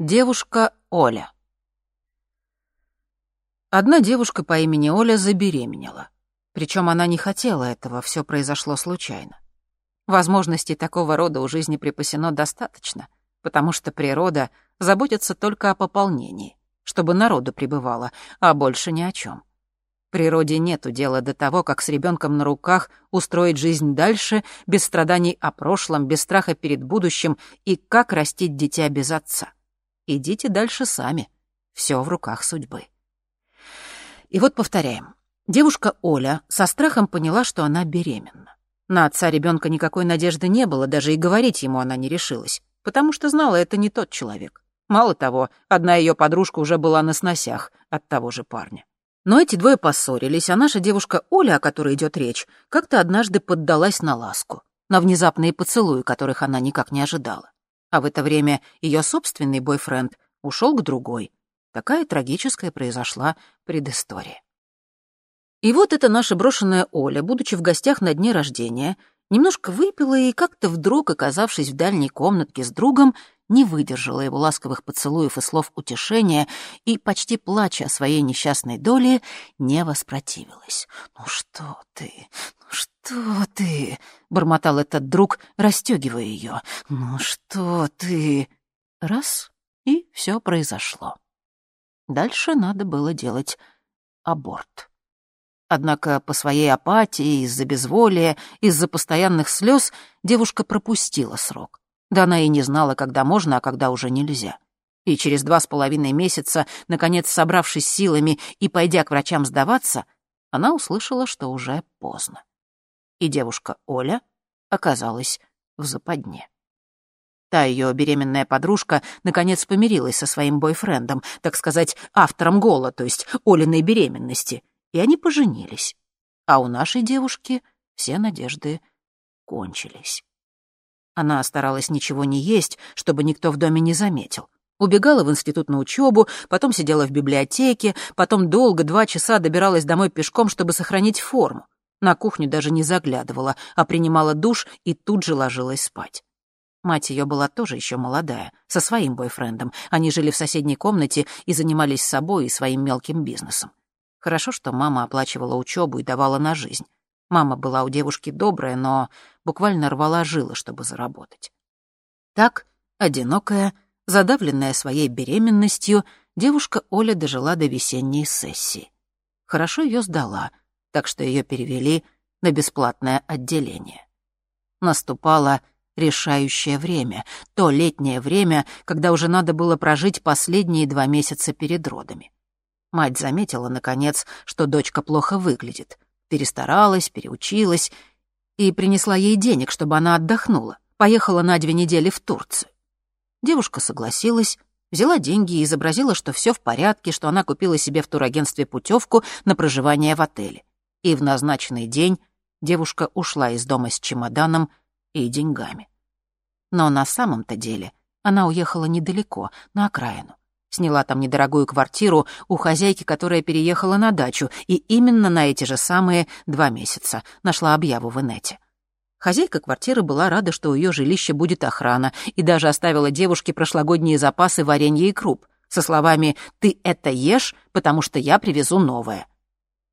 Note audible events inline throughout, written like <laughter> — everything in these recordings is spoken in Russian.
Девушка Оля. Одна девушка по имени Оля забеременела. Причем она не хотела этого, все произошло случайно. Возможностей такого рода у жизни припасено достаточно, потому что природа заботится только о пополнении, чтобы народу прибывало, а больше ни о чем. Природе нету дела до того, как с ребенком на руках устроить жизнь дальше, без страданий о прошлом, без страха перед будущим и как растить дитя без отца. Идите дальше сами. Все в руках судьбы. И вот повторяем. Девушка Оля со страхом поняла, что она беременна. На отца ребенка никакой надежды не было, даже и говорить ему она не решилась, потому что знала, это не тот человек. Мало того, одна ее подружка уже была на сносях от того же парня. Но эти двое поссорились, а наша девушка Оля, о которой идет речь, как-то однажды поддалась на ласку, на внезапные поцелуи, которых она никак не ожидала а в это время ее собственный бойфренд ушел к другой. Такая трагическая произошла предыстория. И вот эта наша брошенная Оля, будучи в гостях на дне рождения, немножко выпила и как-то вдруг, оказавшись в дальней комнатке с другом, не выдержала его ласковых поцелуев и слов утешения и, почти плача о своей несчастной доле, не воспротивилась. «Ну что ты? Ну что ты?» — бормотал этот друг, расстегивая ее. «Ну что ты?» Раз — и все произошло. Дальше надо было делать аборт. Однако по своей апатии, из-за безволия, из-за постоянных слез девушка пропустила срок. Да она и не знала, когда можно, а когда уже нельзя. И через два с половиной месяца, наконец собравшись силами и пойдя к врачам сдаваться, она услышала, что уже поздно. И девушка Оля оказалась в западне. Та ее беременная подружка наконец помирилась со своим бойфрендом, так сказать, автором гола, то есть Олиной беременности, и они поженились. А у нашей девушки все надежды кончились. Она старалась ничего не есть, чтобы никто в доме не заметил. Убегала в институт на учебу, потом сидела в библиотеке, потом долго, два часа добиралась домой пешком, чтобы сохранить форму. На кухню даже не заглядывала, а принимала душ и тут же ложилась спать. Мать ее была тоже еще молодая, со своим бойфрендом. Они жили в соседней комнате и занимались собой и своим мелким бизнесом. Хорошо, что мама оплачивала учебу и давала на жизнь. Мама была у девушки добрая, но буквально рвала жилы, чтобы заработать. Так, одинокая, задавленная своей беременностью, девушка Оля дожила до весенней сессии. Хорошо ее сдала, так что ее перевели на бесплатное отделение. Наступало решающее время, то летнее время, когда уже надо было прожить последние два месяца перед родами. Мать заметила, наконец, что дочка плохо выглядит — перестаралась, переучилась и принесла ей денег, чтобы она отдохнула, поехала на две недели в Турцию. Девушка согласилась, взяла деньги и изобразила, что все в порядке, что она купила себе в турагентстве путевку на проживание в отеле. И в назначенный день девушка ушла из дома с чемоданом и деньгами. Но на самом-то деле она уехала недалеко, на окраину. Сняла там недорогую квартиру у хозяйки, которая переехала на дачу, и именно на эти же самые два месяца нашла объяву в инете. Хозяйка квартиры была рада, что у ее жилища будет охрана, и даже оставила девушке прошлогодние запасы варенья и круп, со словами «ты это ешь, потому что я привезу новое».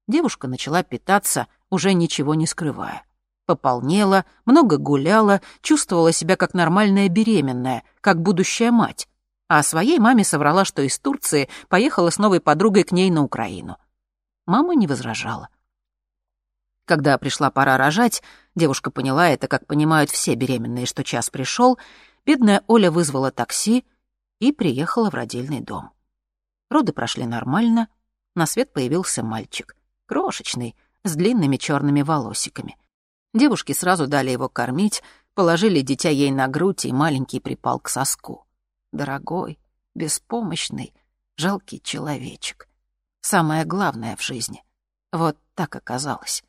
Девушка начала питаться, уже ничего не скрывая. Пополнела, много гуляла, чувствовала себя как нормальная беременная, как будущая мать а своей маме соврала, что из Турции поехала с новой подругой к ней на Украину. Мама не возражала. Когда пришла пора рожать, девушка поняла это, как понимают все беременные, что час пришел, бедная Оля вызвала такси и приехала в родильный дом. Роды прошли нормально, на свет появился мальчик, крошечный, с длинными черными волосиками. Девушки сразу дали его кормить, положили дитя ей на грудь, и маленький припал к соску дорогой, беспомощный, жалкий человечек. Самое главное в жизни. Вот так оказалось.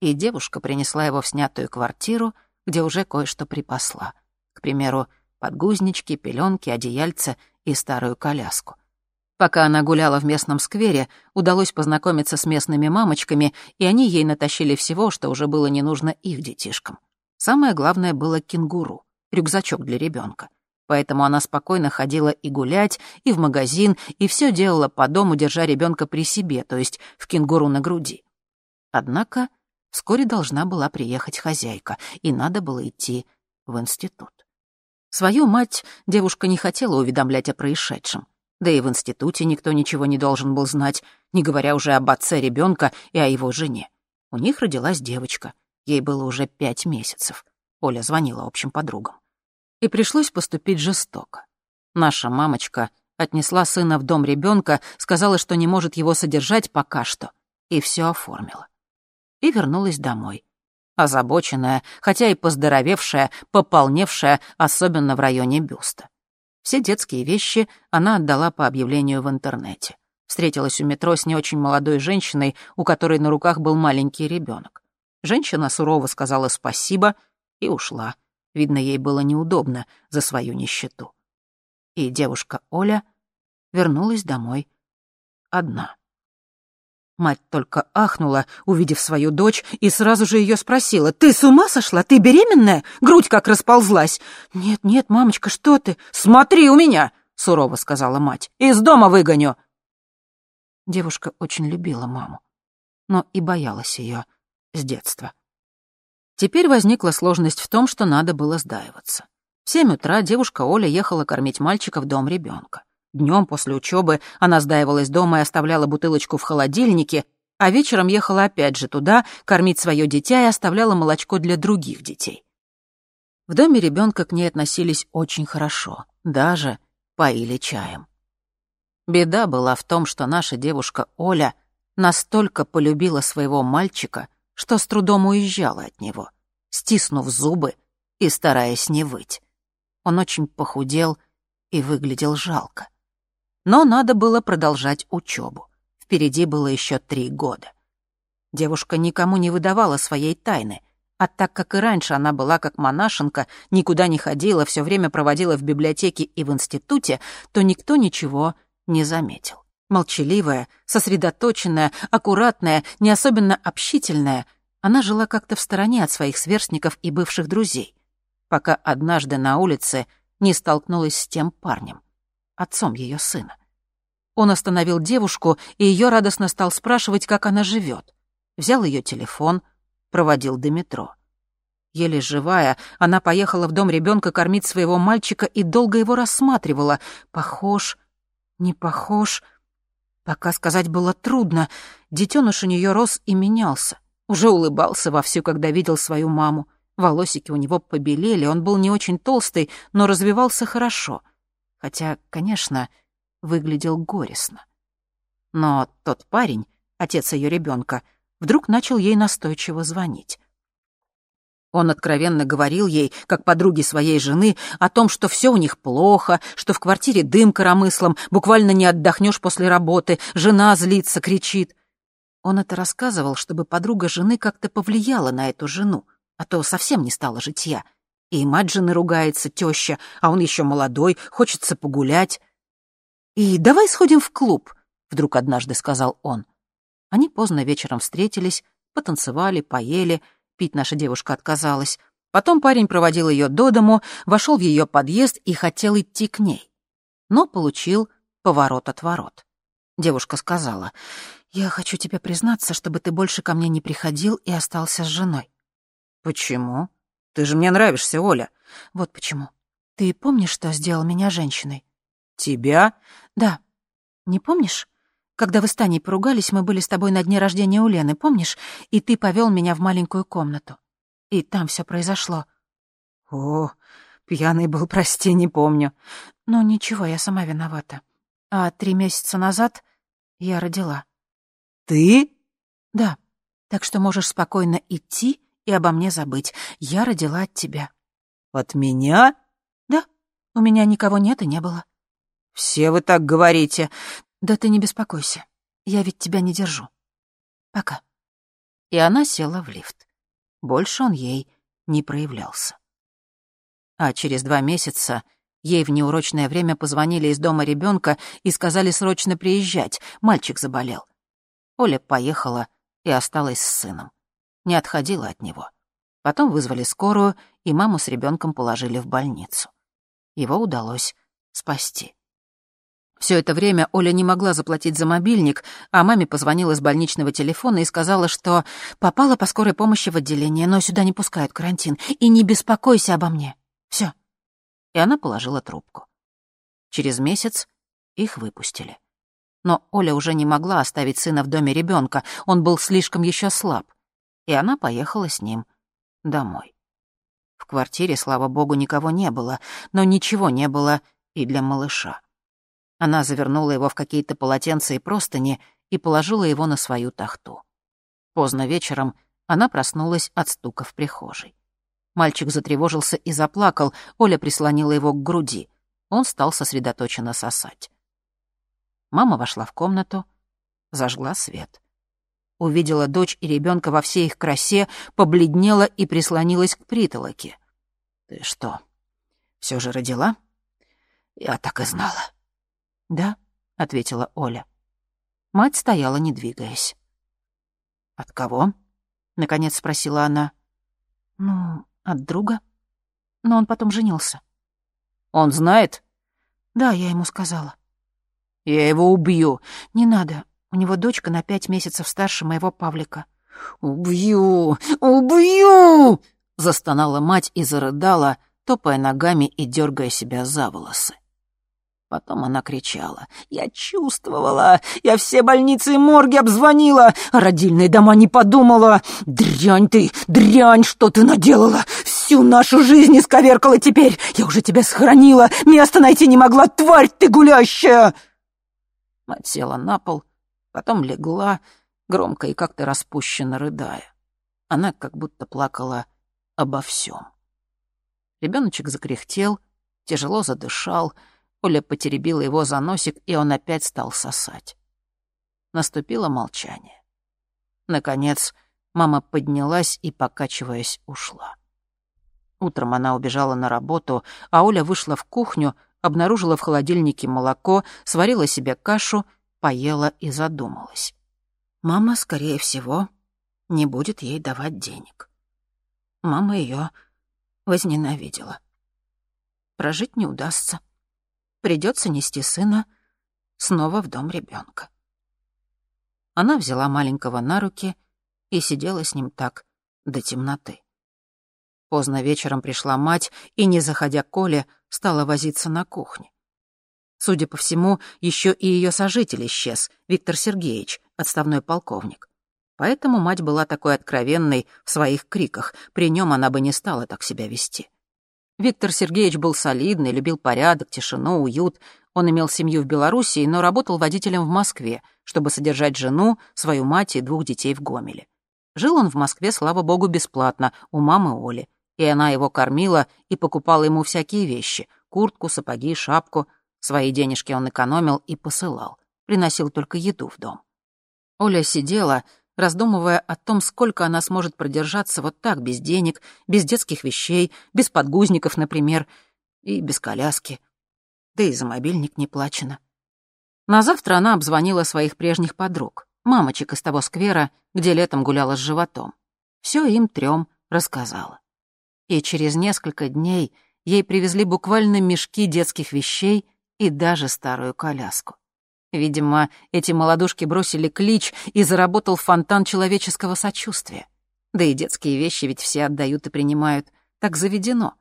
И девушка принесла его в снятую квартиру, где уже кое-что припасла. К примеру, подгузнички, пеленки, одеяльца и старую коляску. Пока она гуляла в местном сквере, удалось познакомиться с местными мамочками, и они ей натащили всего, что уже было не нужно их детишкам. Самое главное было кенгуру, рюкзачок для ребенка. Поэтому она спокойно ходила и гулять, и в магазин, и все делала по дому, держа ребенка при себе, то есть в кенгуру на груди. Однако вскоре должна была приехать хозяйка, и надо было идти в институт. Свою мать девушка не хотела уведомлять о происшедшем. Да и в институте никто ничего не должен был знать, не говоря уже об отце ребенка и о его жене. У них родилась девочка. Ей было уже пять месяцев. Оля звонила общим подругам. И пришлось поступить жестоко. Наша мамочка отнесла сына в дом ребенка, сказала, что не может его содержать пока что, и все оформила. И вернулась домой. Озабоченная, хотя и поздоровевшая, пополневшая, особенно в районе бюста. Все детские вещи она отдала по объявлению в интернете. Встретилась у метро с не очень молодой женщиной, у которой на руках был маленький ребенок. Женщина сурово сказала спасибо и ушла. Видно, ей было неудобно за свою нищету. И девушка Оля вернулась домой одна. Мать только ахнула, увидев свою дочь, и сразу же ее спросила. «Ты с ума сошла? Ты беременная? Грудь как расползлась!» «Нет, нет, мамочка, что ты?» «Смотри у меня!» — сурово сказала мать. «Из дома выгоню!» Девушка очень любила маму, но и боялась ее с детства. Теперь возникла сложность в том, что надо было сдаиваться. В семь утра девушка Оля ехала кормить мальчика в дом ребенка. Днем после учебы она сдаивалась дома и оставляла бутылочку в холодильнике, а вечером ехала опять же туда кормить свое дитя и оставляла молочко для других детей. В доме ребенка к ней относились очень хорошо, даже поили чаем. Беда была в том, что наша девушка Оля настолько полюбила своего мальчика, что с трудом уезжала от него, стиснув зубы и стараясь не выть. Он очень похудел и выглядел жалко. Но надо было продолжать учебу. Впереди было еще три года. Девушка никому не выдавала своей тайны, а так как и раньше она была как монашенка, никуда не ходила, все время проводила в библиотеке и в институте, то никто ничего не заметил. Молчаливая, сосредоточенная, аккуратная, не особенно общительная, она жила как-то в стороне от своих сверстников и бывших друзей, пока однажды на улице не столкнулась с тем парнем отцом ее сына. Он остановил девушку, и ее радостно стал спрашивать, как она живет. Взял ее телефон, проводил до метро. Еле живая, она поехала в дом ребенка кормить своего мальчика и долго его рассматривала. Похож, не похож. Пока сказать было трудно. Детеныш у нее рос и менялся. Уже улыбался вовсю, когда видел свою маму. Волосики у него побелели, он был не очень толстый, но развивался хорошо — хотя, конечно, выглядел горестно. Но тот парень, отец ее ребенка, вдруг начал ей настойчиво звонить. Он откровенно говорил ей, как подруге своей жены, о том, что все у них плохо, что в квартире дым коромыслом, буквально не отдохнешь после работы, жена злится, кричит. Он это рассказывал, чтобы подруга жены как-то повлияла на эту жену, а то совсем не стало житья. И мать жены ругается, теща, а он еще молодой, хочется погулять. «И давай сходим в клуб», — вдруг однажды сказал он. Они поздно вечером встретились, потанцевали, поели, пить наша девушка отказалась. Потом парень проводил ее до дому, вошел в ее подъезд и хотел идти к ней. Но получил поворот от ворот. Девушка сказала, «Я хочу тебе признаться, чтобы ты больше ко мне не приходил и остался с женой». «Почему?» Ты же мне нравишься, Оля. Вот почему. Ты помнишь, что сделал меня женщиной? Тебя? Да. Не помнишь? Когда вы с Таней поругались, мы были с тобой на дне рождения у Лены, помнишь? И ты повел меня в маленькую комнату. И там все произошло. О, пьяный был, <laughs> прости, не помню. Ну, ничего, я сама виновата. А три месяца назад я родила. Ты? Да. Так что можешь спокойно идти и обо мне забыть. Я родила от тебя». «От меня?» «Да, у меня никого нет и не было». «Все вы так говорите». «Да ты не беспокойся, я ведь тебя не держу. Пока». И она села в лифт. Больше он ей не проявлялся. А через два месяца ей в неурочное время позвонили из дома ребенка и сказали срочно приезжать, мальчик заболел. Оля поехала и осталась с сыном не отходила от него. Потом вызвали скорую, и маму с ребенком положили в больницу. его удалось спасти. Все это время Оля не могла заплатить за мобильник, а маме позвонила с больничного телефона и сказала, что попала по скорой помощи в отделение, но сюда не пускают карантин, и не беспокойся обо мне. Все. И она положила трубку. Через месяц их выпустили. Но Оля уже не могла оставить сына в доме ребенка, он был слишком еще слаб. И она поехала с ним домой. В квартире, слава богу, никого не было, но ничего не было и для малыша. Она завернула его в какие-то полотенца и простыни и положила его на свою тахту. Поздно вечером она проснулась от стука в прихожей. Мальчик затревожился и заплакал, Оля прислонила его к груди. Он стал сосредоточенно сосать. Мама вошла в комнату, зажгла свет. Увидела дочь и ребенка во всей их красе, побледнела и прислонилась к притолоке. «Ты что, все же родила?» «Я так и знала», «Да», — ответила Оля. Мать стояла, не двигаясь. «От кого?» — наконец спросила она. «Ну, от друга. Но он потом женился». «Он знает?» «Да, я ему сказала». «Я его убью». «Не надо. У него дочка на пять месяцев старше моего Павлика». «Убью! Убью!» — застонала мать и зарыдала, топая ногами и дергая себя за волосы. Потом она кричала. «Я чувствовала! Я все больницы и морги обзвонила! Родильные дома не подумала! Дрянь ты! Дрянь! Что ты наделала? Всю нашу жизнь исковеркала теперь! Я уже тебя сохранила! Места найти не могла! Тварь ты гулящая!» Мать села на пол, потом легла, громко и как-то распущенно рыдая. Она как будто плакала обо всем. Ребеночек закряхтел, тяжело задышал — Оля потеребила его за носик, и он опять стал сосать. Наступило молчание. Наконец, мама поднялась и, покачиваясь, ушла. Утром она убежала на работу, а Оля вышла в кухню, обнаружила в холодильнике молоко, сварила себе кашу, поела и задумалась. Мама, скорее всего, не будет ей давать денег. Мама ее возненавидела. Прожить не удастся придется нести сына снова в дом ребенка. Она взяла маленького на руки и сидела с ним так до темноты. Поздно вечером пришла мать и, не заходя к Коле, стала возиться на кухне. Судя по всему, еще и ее сожитель исчез, Виктор Сергеевич, отставной полковник. Поэтому мать была такой откровенной в своих криках, при нем она бы не стала так себя вести. Виктор Сергеевич был солидный, любил порядок, тишину, уют. Он имел семью в Белоруссии, но работал водителем в Москве, чтобы содержать жену, свою мать и двух детей в Гомеле. Жил он в Москве, слава богу, бесплатно, у мамы Оли. И она его кормила и покупала ему всякие вещи — куртку, сапоги, шапку. Свои денежки он экономил и посылал. Приносил только еду в дом. Оля сидела, раздумывая о том, сколько она сможет продержаться вот так, без денег, без детских вещей, без подгузников, например, и без коляски. Да и за мобильник не плачено. На завтра она обзвонила своих прежних подруг, мамочек из того сквера, где летом гуляла с животом. Все им трем рассказала. И через несколько дней ей привезли буквально мешки детских вещей и даже старую коляску. Видимо, эти молодушки бросили клич, и заработал фонтан человеческого сочувствия. Да и детские вещи ведь все отдают и принимают. Так заведено.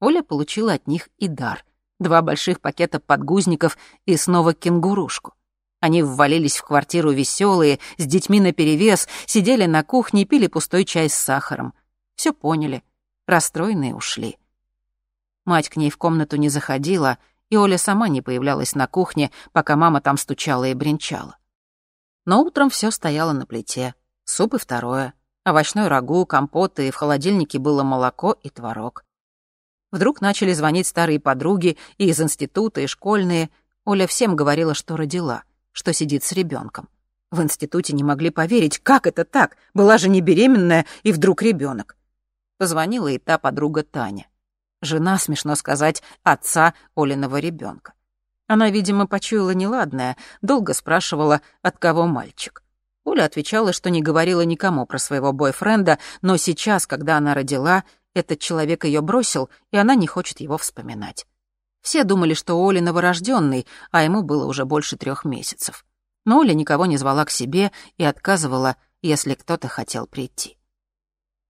Оля получила от них и дар. Два больших пакета подгузников и снова кенгурушку. Они ввалились в квартиру веселые, с детьми наперевес, сидели на кухне, пили пустой чай с сахаром. Все поняли. Расстроенные ушли. Мать к ней в комнату не заходила — и Оля сама не появлялась на кухне, пока мама там стучала и бренчала. Но утром все стояло на плите. Суп и второе. Овощной рагу, компоты, и в холодильнике было молоко и творог. Вдруг начали звонить старые подруги и из института, и школьные. Оля всем говорила, что родила, что сидит с ребенком. В институте не могли поверить, как это так? Была же не беременная, и вдруг ребенок. Позвонила и та подруга Таня. Жена, смешно сказать, отца Олиного ребенка. Она, видимо, почуяла неладное, долго спрашивала, от кого мальчик. Оля отвечала, что не говорила никому про своего бойфренда, но сейчас, когда она родила, этот человек ее бросил, и она не хочет его вспоминать. Все думали, что Оля новорожденный, а ему было уже больше трех месяцев. Но Оля никого не звала к себе и отказывала, если кто-то хотел прийти.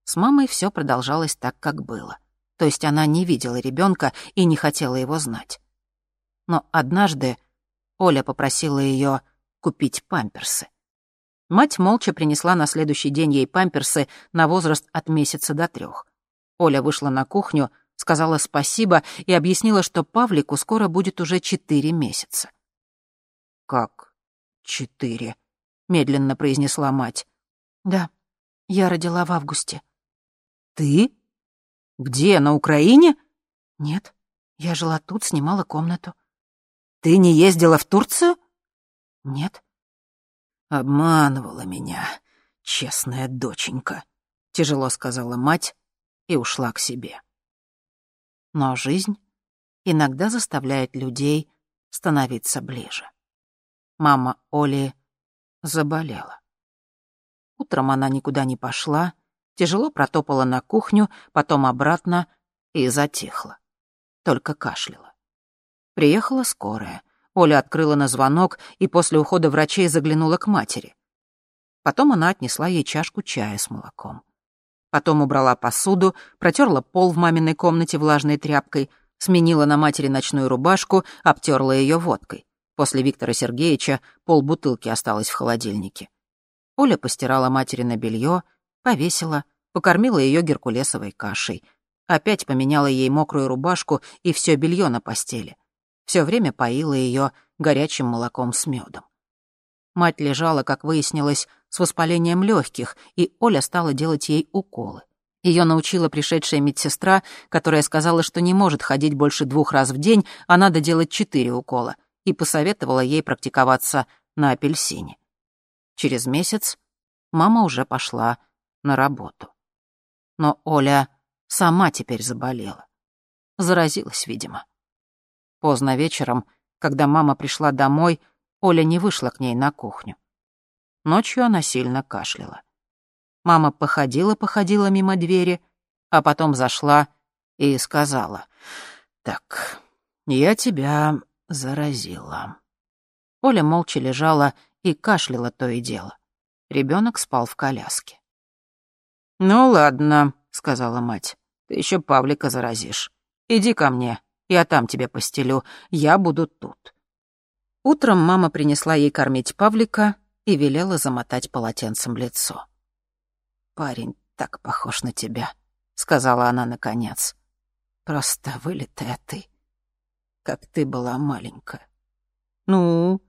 С мамой все продолжалось так, как было. То есть она не видела ребенка и не хотела его знать. Но однажды Оля попросила ее купить памперсы. Мать молча принесла на следующий день ей памперсы на возраст от месяца до трех. Оля вышла на кухню, сказала спасибо и объяснила, что Павлику скоро будет уже четыре месяца. «Как четыре?» — медленно произнесла мать. «Да, я родила в августе». «Ты? Где, на Украине?» «Нет, я жила тут, снимала комнату». «Ты не ездила в Турцию?» «Нет». «Обманывала меня, честная доченька», — тяжело сказала мать и ушла к себе. Но жизнь иногда заставляет людей становиться ближе. Мама Оли заболела. Утром она никуда не пошла, тяжело протопала на кухню, потом обратно и затихла. Только кашляла. Приехала скорая. Оля открыла на звонок и после ухода врачей заглянула к матери. Потом она отнесла ей чашку чая с молоком. Потом убрала посуду, протерла пол в маминой комнате влажной тряпкой, сменила на матери ночную рубашку, обтерла ее водкой. После Виктора Сергеевича полбутылки осталось в холодильнике. Оля постирала матери на белье, повесила, покормила ее геркулесовой кашей. Опять поменяла ей мокрую рубашку и все белье на постели. Все время поила ее горячим молоком с медом. Мать лежала, как выяснилось, с воспалением легких, и Оля стала делать ей уколы. Ее научила пришедшая медсестра, которая сказала, что не может ходить больше двух раз в день, а надо делать четыре укола, и посоветовала ей практиковаться на апельсине. Через месяц мама уже пошла на работу. Но Оля сама теперь заболела. Заразилась, видимо. Поздно вечером, когда мама пришла домой, Оля не вышла к ней на кухню. Ночью она сильно кашляла. Мама походила-походила мимо двери, а потом зашла и сказала, «Так, я тебя заразила». Оля молча лежала и кашляла то и дело. Ребенок спал в коляске. «Ну ладно», — сказала мать, — «ты еще Павлика заразишь. Иди ко мне, я там тебе постелю, я буду тут». Утром мама принесла ей кормить Павлика и велела замотать полотенцем лицо. «Парень так похож на тебя», — сказала она наконец. «Просто вылитая ты, как ты была маленькая». «Ну,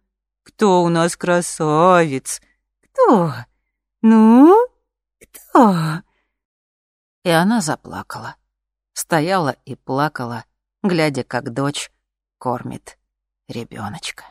кто у нас красавец? Кто? Ну, кто?» И она заплакала. Стояла и плакала, глядя, как дочь кормит ребеночка.